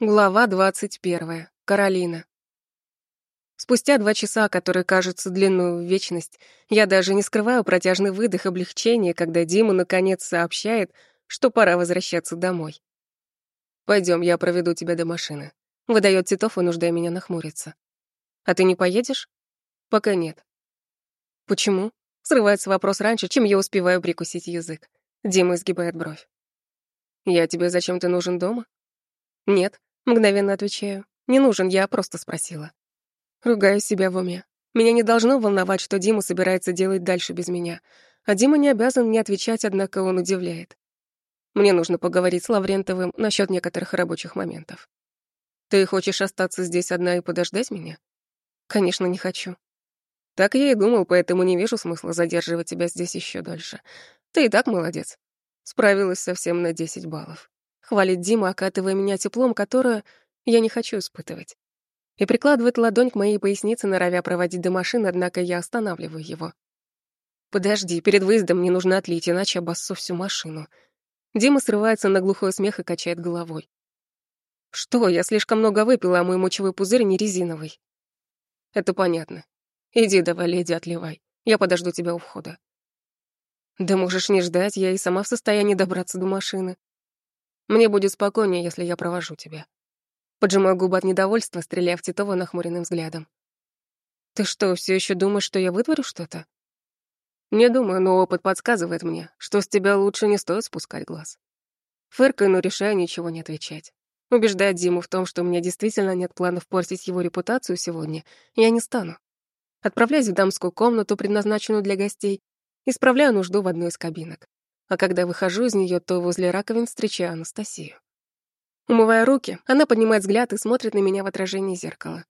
Глава двадцать первая. Каролина. Спустя два часа, которые кажутся длинную в вечность, я даже не скрываю протяжный выдох облегчения, когда Дима наконец сообщает, что пора возвращаться домой. Пойдем, я проведу тебя до машины. Выдает Титов, вынуждая меня нахмуриться. А ты не поедешь? Пока нет. Почему? Срывается вопрос раньше, чем я успеваю прикусить язык. Дима изгибает бровь. Я тебе зачем-то нужен дома? Нет, Мгновенно отвечаю. Не нужен, я просто спросила. Ругаю себя в уме. Меня не должно волновать, что Дима собирается делать дальше без меня. А Дима не обязан мне отвечать, однако он удивляет. Мне нужно поговорить с Лаврентовым насчет некоторых рабочих моментов. Ты хочешь остаться здесь одна и подождать меня? Конечно, не хочу. Так я и думал, поэтому не вижу смысла задерживать тебя здесь еще дольше. Ты и так молодец. Справилась совсем на 10 баллов. Хвалит Дима, окатывая меня теплом, которое я не хочу испытывать. И прикладывает ладонь к моей пояснице, норовя проводить до машины, однако я останавливаю его. «Подожди, перед выездом мне нужно отлить, иначе обоссу всю машину». Дима срывается на глухой смех и качает головой. «Что, я слишком много выпила, а мой мочевой пузырь не резиновый». «Это понятно. Иди давай, леди, отливай. Я подожду тебя у входа». «Да можешь не ждать, я и сама в состоянии добраться до машины. Мне будет спокойнее, если я провожу тебя. Поджимаю губы от недовольства, стреляя в Титова нахмуренным взглядом. Ты что, все еще думаешь, что я вытворю что-то? Не думаю, но опыт подсказывает мне, что с тебя лучше не стоит спускать глаз. Фыркаю, но решаю ничего не отвечать. Убеждать Диму в том, что у меня действительно нет планов портить его репутацию сегодня, я не стану. Отправляюсь в дамскую комнату, предназначенную для гостей, исправляю нужду в одной из кабинок а когда выхожу из нее, то возле раковин встречаю Анастасию. Умывая руки, она поднимает взгляд и смотрит на меня в отражении зеркала.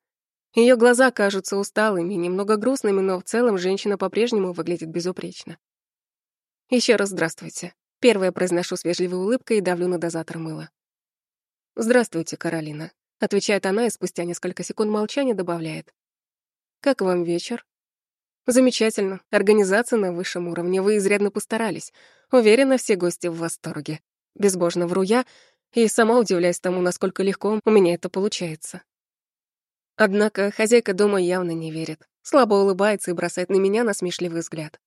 Ее глаза кажутся усталыми, немного грустными, но в целом женщина по-прежнему выглядит безупречно. Еще раз здравствуйте. Первое произношу с вежливой улыбкой и давлю на дозатор мыла. «Здравствуйте, Каролина», — отвечает она и спустя несколько секунд молчания добавляет. «Как вам вечер?» Замечательно. Организация на высшем уровне. Вы изрядно постарались. Уверена, все гости в восторге. Безбожно вру я и сама удивляюсь тому, насколько легко у меня это получается. Однако хозяйка дома явно не верит. Слабо улыбается и бросает на меня насмешливый взгляд.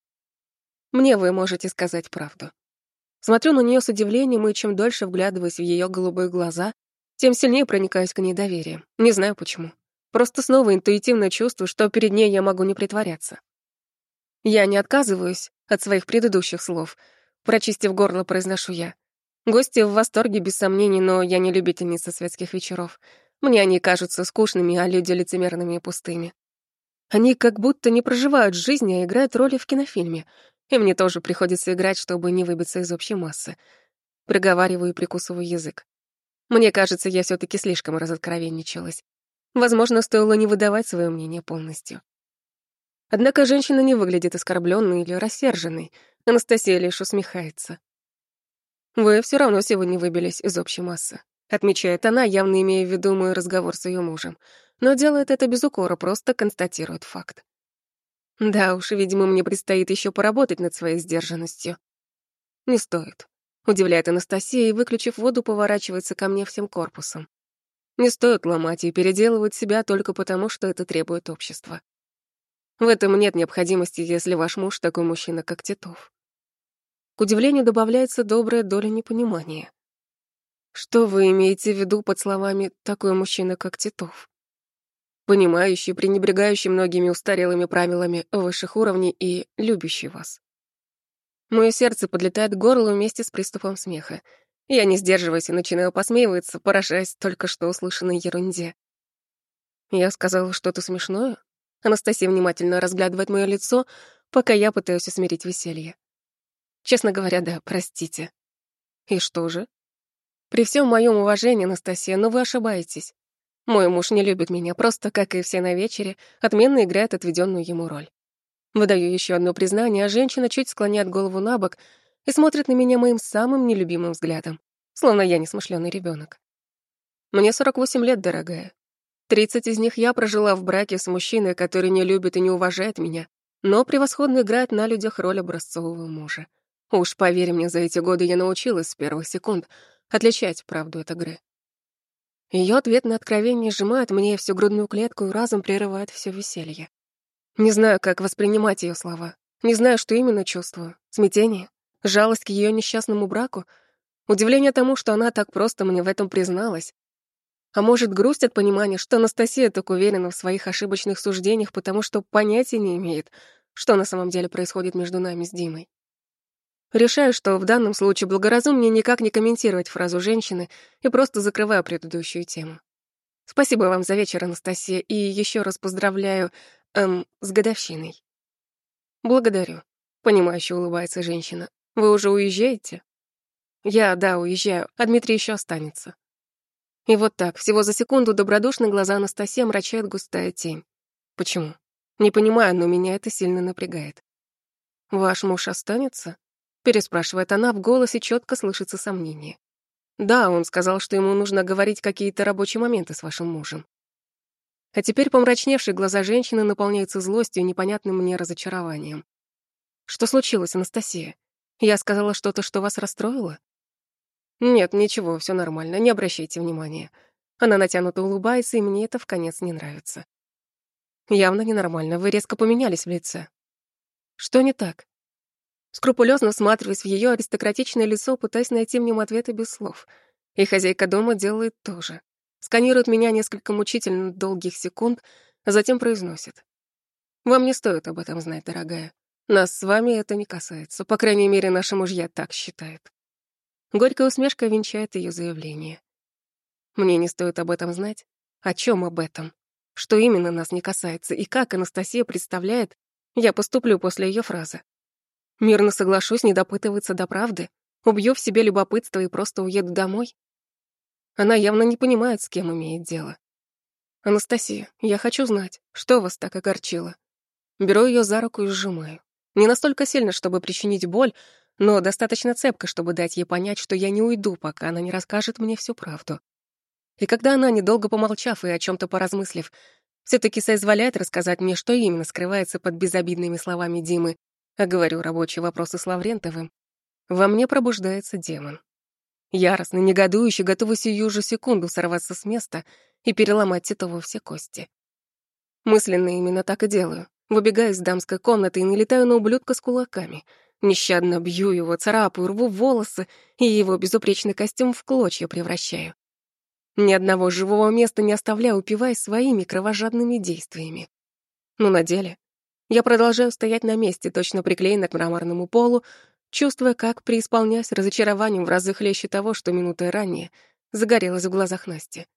Мне вы можете сказать правду. Смотрю на нее с удивлением, и чем дольше вглядываюсь в ее голубые глаза, тем сильнее проникаюсь к ней доверием. Не знаю почему. Просто снова интуитивно чувствую, что перед ней я могу не притворяться. Я не отказываюсь от своих предыдущих слов. Прочистив горло, произношу я. Гости в восторге, без сомнений, но я не любительница светских вечеров. Мне они кажутся скучными, а люди лицемерными и пустыми. Они как будто не проживают жизнь, а играют роли в кинофильме. И мне тоже приходится играть, чтобы не выбиться из общей массы. Приговариваю и прикусываю язык. Мне кажется, я все таки слишком разоткровенничалась. Возможно, стоило не выдавать свое мнение полностью. Однако женщина не выглядит оскорбленной или рассерженной. Анастасия лишь усмехается. «Вы все равно сегодня выбились из общей массы», — отмечает она, явно имея в виду мой разговор с ее мужем. Но делает это без укора, просто констатирует факт. Да уж, видимо, мне предстоит еще поработать над своей сдержанностью. Не стоит. Удивляет Анастасия и, выключив воду, поворачивается ко мне всем корпусом. Не стоит ломать и переделывать себя только потому, что это требует общества. В этом нет необходимости, если ваш муж такой мужчина, как Титов. К удивлению добавляется добрая доля непонимания. Что вы имеете в виду под словами «такой мужчина, как Титов»? Понимающий, пренебрегающий многими устарелыми правилами высших уровней и любящий вас. Мое сердце подлетает к горлу вместе с приступом смеха. Я не сдерживаюсь и начинаю посмеиваться, поражаясь только что услышанной ерунде. Я сказала что-то смешное? Анастасия внимательно разглядывает мое лицо, пока я пытаюсь усмирить веселье. Честно говоря, да, простите. И что же? При всем моем уважении, Анастасия, но вы ошибаетесь. Мой муж не любит меня, просто, как и все на вечере, отменно играет отведенную ему роль. Выдаю еще одно признание, а женщина чуть склоняет голову на бок и смотрит на меня моим самым нелюбимым взглядом, словно я несмышленый ребенок. Мне 48 лет, дорогая. Тридцать из них я прожила в браке с мужчиной, который не любит и не уважает меня, но превосходно играет на людях роль образцового мужа. Уж поверь мне, за эти годы я научилась с первых секунд отличать правду от игры. Ее ответное откровение сжимает мне всю грудную клетку и разом прерывает все веселье. Не знаю, как воспринимать ее слова. Не знаю, что именно чувствую. Смятение? Жалость к ее несчастному браку? Удивление тому, что она так просто мне в этом призналась? А может, грусть от понимания, что Анастасия так уверена в своих ошибочных суждениях, потому что понятия не имеет, что на самом деле происходит между нами с Димой. Решаю, что в данном случае благоразумнее никак не комментировать фразу женщины и просто закрываю предыдущую тему. Спасибо вам за вечер, Анастасия, и еще раз поздравляю, эм, с годовщиной. Благодарю. Понимающе улыбается женщина. Вы уже уезжаете? Я, да, уезжаю, а Дмитрий еще останется. И вот так, всего за секунду добродушные глаза Анастасии омрачает густая тень. Почему? Не понимаю, но меня это сильно напрягает. «Ваш муж останется?» Переспрашивает она, в голосе четко слышится сомнение. Да, он сказал, что ему нужно говорить какие-то рабочие моменты с вашим мужем. А теперь помрачневшие глаза женщины наполняются злостью и непонятным мне разочарованием. Что случилось, Анастасия? Я сказала что-то, что вас расстроило? Нет, ничего, все нормально, не обращайте внимания. Она натянуто улыбается, и мне это в конец не нравится. Явно ненормально, вы резко поменялись в лице. Что не так? Скрупулезно всматриваясь в ее аристократичное лицо, пытаясь найти в нем ответы без слов. И хозяйка дома делает то же. Сканирует меня несколько мучительно долгих секунд, а затем произносит. «Вам не стоит об этом знать, дорогая. Нас с вами это не касается. По крайней мере, наши мужья так считают». Горькая усмешка венчает ее заявление. «Мне не стоит об этом знать? О чем об этом? Что именно нас не касается и как Анастасия представляет, я поступлю после ее фразы. Мирно соглашусь не допытываться до правды, убью в себе любопытство и просто уеду домой. Она явно не понимает, с кем имеет дело. «Анастасия, я хочу знать, что вас так огорчило?» Беру ее за руку и сжимаю. Не настолько сильно, чтобы причинить боль, но достаточно цепко, чтобы дать ей понять, что я не уйду, пока она не расскажет мне всю правду. И когда она, недолго помолчав и о чем то поразмыслив, все таки соизволяет рассказать мне, что именно скрывается под безобидными словами Димы, говорю рабочие вопросы с Лаврентовым, во мне пробуждается демон. Яростно, негодующе, готовый сию же секунду сорваться с места и переломать Титову все кости. Мысленно именно так и делаю. Выбегаю из дамской комнаты и налетаю на ублюдка с кулаками. Нещадно бью его, царапаю, рву волосы и его безупречный костюм в клочья превращаю. Ни одного живого места не оставляю, упиваясь своими кровожадными действиями. Но на деле я продолжаю стоять на месте, точно приклеена к мраморному полу, чувствуя, как преисполняюсь разочарованием в разы хлеще того, что минутой ранее загорелось в глазах Насти.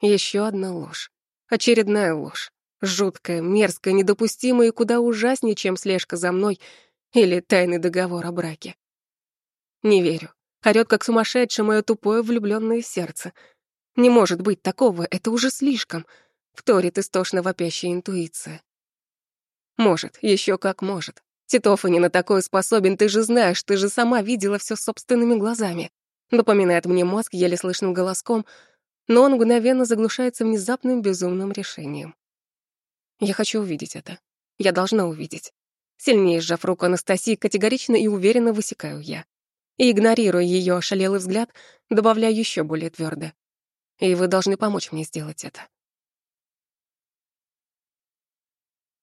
Еще одна ложь. Очередная ложь. Жуткая, мерзкая, недопустимая и куда ужаснее, чем слежка за мной или тайный договор о браке. Не верю. Орёт, как сумасшедшее, мое тупое влюбленное сердце. Не может быть такого, это уже слишком. Вторит истошно вопящая интуиция. Может, еще как может. Титов и не на такое способен, ты же знаешь, ты же сама видела все собственными глазами. Напоминает мне мозг еле слышным голоском, но он мгновенно заглушается внезапным безумным решением. Я хочу увидеть это. Я должна увидеть. Сильнее сжав руку Анастасии, категорично и уверенно высекаю я. И, игнорируя ее ошалелый взгляд, добавляю еще более твердо. И вы должны помочь мне сделать это.